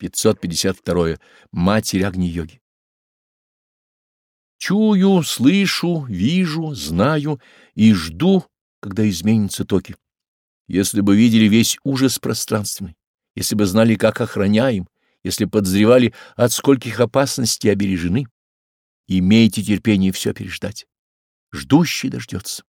552. Матерь Агни-йоги. Чую, слышу, вижу, знаю и жду, когда изменятся токи. Если бы видели весь ужас пространственный, если бы знали, как охраняем, если подозревали, от скольких опасностей обережены, имейте терпение все переждать. Ждущий дождется.